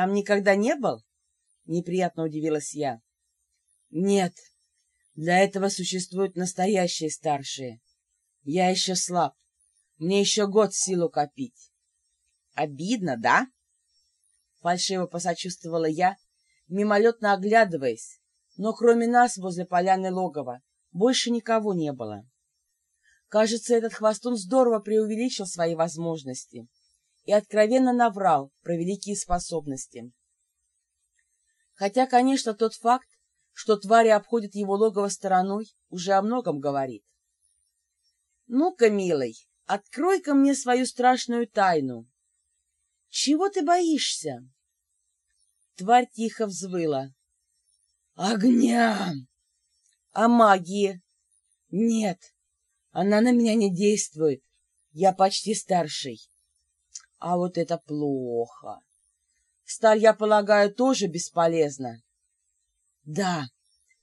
там никогда не был?» — неприятно удивилась я. «Нет, для этого существуют настоящие старшие. Я еще слаб, мне еще год силу копить». «Обидно, да?» Фальшиво посочувствовала я, мимолетно оглядываясь, но кроме нас возле поляны логова больше никого не было. Кажется, этот хвостун здорово преувеличил свои возможности и откровенно наврал про великие способности. Хотя, конечно, тот факт, что твари обходят его логово стороной, уже о многом говорит. «Ну-ка, милый, открой-ка мне свою страшную тайну. Чего ты боишься?» Тварь тихо взвыла. «Огня!» «А магии?» «Нет, она на меня не действует. Я почти старший. А вот это плохо. Сталь, я полагаю, тоже бесполезна. Да,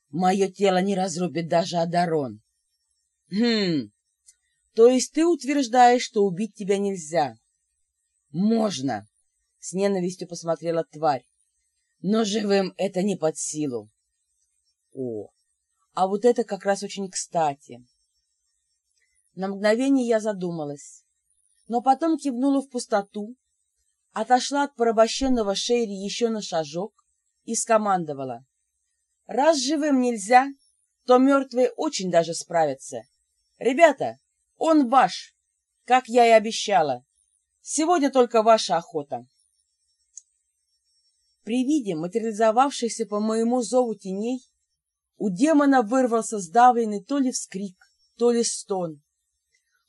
мое тело не разрубит даже Адарон. Хм, то есть ты утверждаешь, что убить тебя нельзя? Можно, с ненавистью посмотрела тварь. Но живым это не под силу. О, а вот это как раз очень кстати. На мгновение я задумалась, но потом кивнула в пустоту, отошла от порабощенного Шейри еще на шажок и скомандовала. «Раз живым нельзя, то мертвые очень даже справятся. Ребята, он ваш, как я и обещала. Сегодня только ваша охота». При виде материализовавшихся по моему зову теней у демона вырвался сдавленный то ли вскрик, то ли стон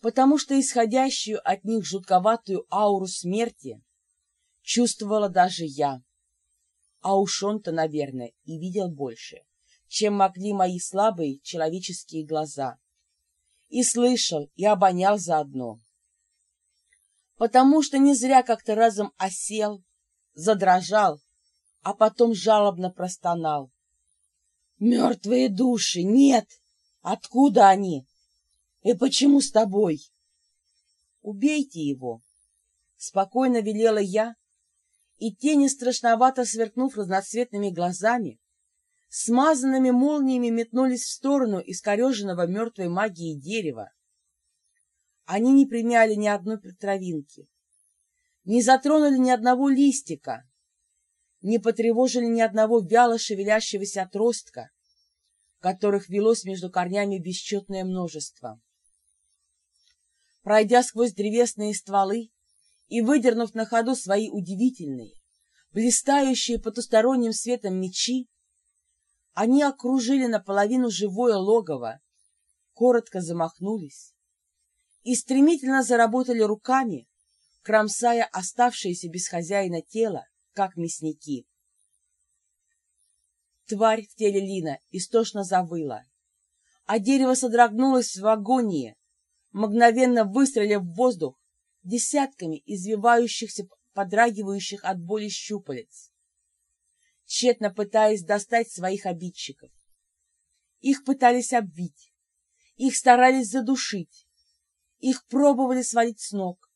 потому что исходящую от них жутковатую ауру смерти чувствовала даже я. А уж он-то, наверное, и видел больше, чем могли мои слабые человеческие глаза. И слышал, и обонял заодно. Потому что не зря как-то разом осел, задрожал, а потом жалобно простонал. «Мертвые души! Нет! Откуда они? И почему с тобой? Убейте его, спокойно велела я, и тени, страшновато сверкнув разноцветными глазами, смазанными молниями метнулись в сторону искореженного мертвой магией дерева. Они не примяли ни одной травинки, не затронули ни одного листика, не потревожили ни одного вяло шевелящегося отростка, которых велось между корнями бесчетное множество пройдя сквозь древесные стволы и выдернув на ходу свои удивительные, блистающие потусторонним светом мечи, они окружили наполовину живое логово, коротко замахнулись и стремительно заработали руками, кромсая оставшееся без хозяина тело, как мясники. Тварь в теле Лина истошно завыла, а дерево содрогнулось в агонии, мгновенно выстрелив в воздух десятками извивающихся, подрагивающих от боли щупалец, тщетно пытаясь достать своих обидчиков. Их пытались обвить, их старались задушить, их пробовали свалить с ног,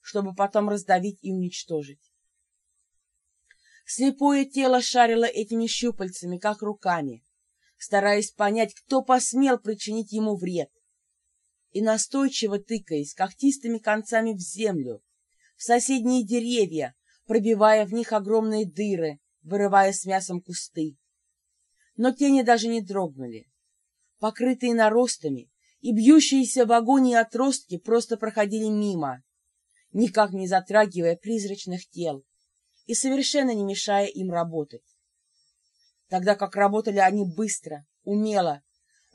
чтобы потом раздавить и уничтожить. Слепое тело шарило этими щупальцами, как руками, стараясь понять, кто посмел причинить ему вред и настойчиво тыкаясь когтистыми концами в землю, в соседние деревья, пробивая в них огромные дыры, вырывая с мясом кусты. Но тени даже не дрогнули. Покрытые наростами и бьющиеся в агонии отростки просто проходили мимо, никак не затрагивая призрачных тел и совершенно не мешая им работать. Тогда как работали они быстро, умело,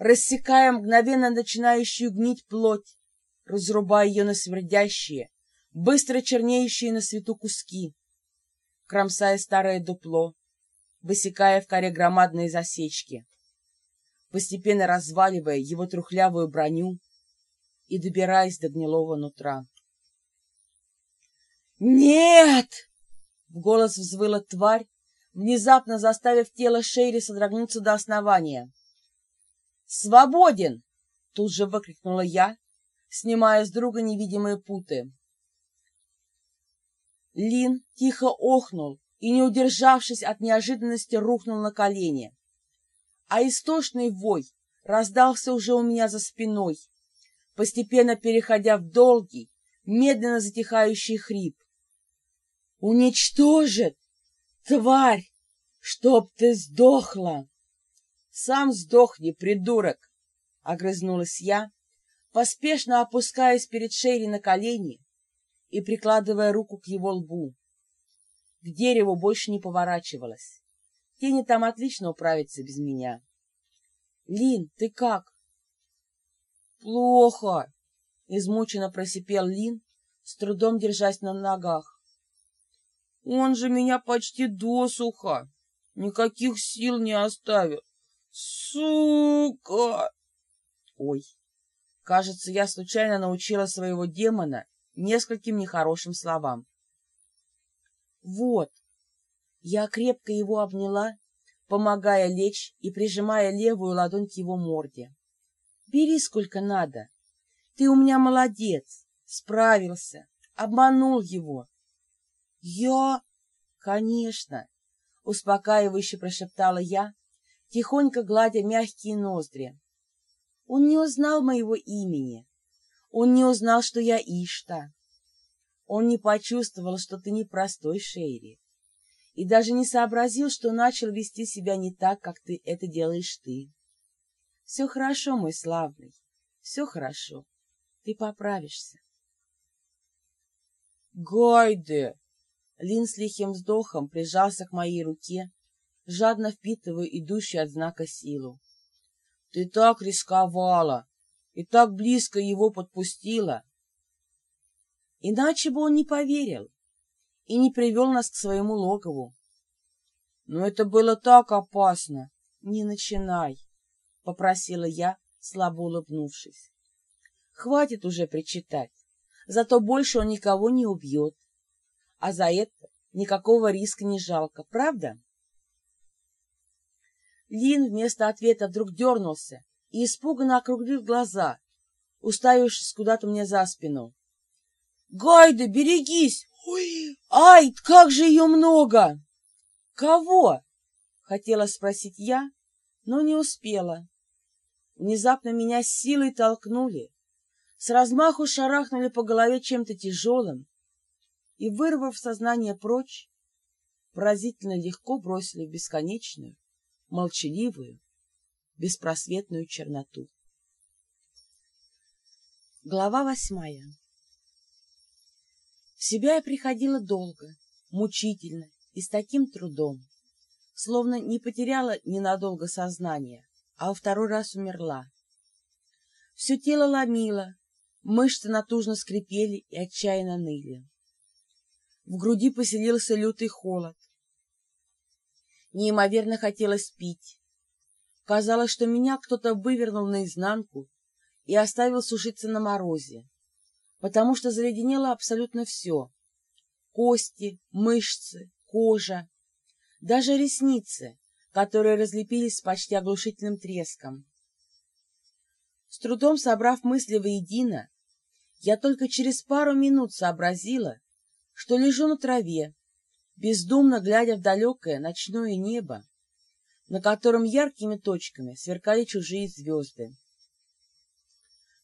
рассекая мгновенно начинающую гнить плоть, разрубая ее на смердящие, быстро чернеющие на свету куски, кромсая старое дупло, высекая в коре громадные засечки, постепенно разваливая его трухлявую броню и добираясь до гнилого нутра. «Нет!» — в голос взвыла тварь, внезапно заставив тело Шейри содрогнуться до основания. «Свободен!» — тут же выкрикнула я, снимая с друга невидимые путы. Лин тихо охнул и, не удержавшись от неожиданности, рухнул на колени. А истошный вой раздался уже у меня за спиной, постепенно переходя в долгий, медленно затихающий хрип. «Уничтожит! Тварь! Чтоб ты сдохла!» «Сам сдохни, придурок!» — огрызнулась я, поспешно опускаясь перед Шерри на колени и прикладывая руку к его лбу. К дереву больше не поворачивалась. Тени там отлично управятся без меня. — Лин, ты как? — Плохо, — измученно просипел Лин, с трудом держась на ногах. — Он же меня почти досуха, никаких сил не оставил. Сука! Ой, кажется, я случайно научила своего демона нескольким нехорошим словам. Вот. Я крепко его обняла, помогая лечь и прижимая левую ладонь к его морде. Бери сколько надо. Ты у меня молодец, справился, обманул его. Я... Конечно, успокаивающе прошептала я, тихонько гладя мягкие ноздри. Он не узнал моего имени. Он не узнал, что я Ишта. Он не почувствовал, что ты не простой Шейри. И даже не сообразил, что начал вести себя не так, как ты это делаешь ты. Все хорошо, мой славный, все хорошо. Ты поправишься. Гайде! Лин с лихим вздохом прижался к моей руке, жадно впитывая идущую от знака силу. Ты так рисковала и так близко его подпустила. Иначе бы он не поверил и не привел нас к своему логову. Но это было так опасно. Не начинай, — попросила я, слабо улыбнувшись. Хватит уже причитать, зато больше он никого не убьет. А за это никакого риска не жалко, правда? Лин вместо ответа вдруг дернулся и испуганно округлил глаза, уставившись куда-то мне за спину. Гайда, берегись! Ой, ай, как же ее много! Кого? Хотела спросить я, но не успела. Внезапно меня силой толкнули, с размаху шарахнули по голове чем-то тяжелым и, вырвав сознание прочь, поразительно легко бросили в бесконечную, молчаливую, беспросветную черноту. Глава восьмая в себя я приходила долго, мучительно и с таким трудом, словно не потеряла ненадолго сознание, а во второй раз умерла. Все тело ломило, мышцы натужно скрипели и отчаянно ныли. В груди поселился лютый холод. Неимоверно хотелось пить. Казалось, что меня кто-то вывернул наизнанку и оставил сушиться на морозе потому что заледенело абсолютно все. Кости, мышцы, кожа, даже ресницы, которые разлепились с почти оглушительным треском. С трудом собрав мысли воедино, я только через пару минут сообразила, что лежу на траве, бездумно глядя в далекое ночное небо, на котором яркими точками сверкали чужие звезды.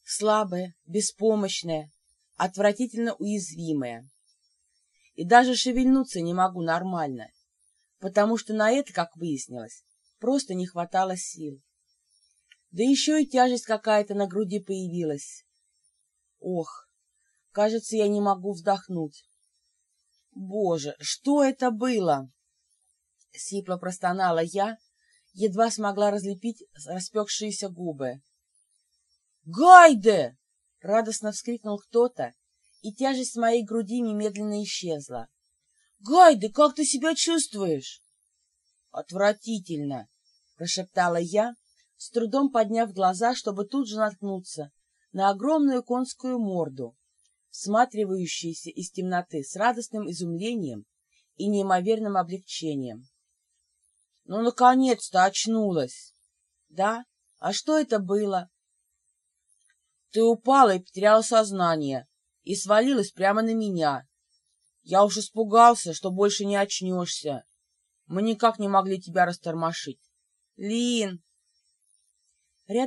Слабая, беспомощная, отвратительно уязвимая. И даже шевельнуться не могу нормально, потому что на это, как выяснилось, просто не хватало сил. Да еще и тяжесть какая-то на груди появилась. Ох, кажется, я не могу вздохнуть. Боже, что это было? Сипло простонала я, едва смогла разлепить распекшиеся губы. «Гайде!» — радостно вскрикнул кто-то, и тяжесть моей груди немедленно исчезла. — Гайда, как ты себя чувствуешь? — Отвратительно, — прошептала я, с трудом подняв глаза, чтобы тут же наткнуться на огромную конскую морду, всматривающуюся из темноты с радостным изумлением и неимоверным облегчением. — Ну, наконец-то очнулась! — Да? А что это было? Ты упала и потеряла сознание, и свалилась прямо на меня. Я уж испугался, что больше не очнешься. Мы никак не могли тебя растормошить. Лин,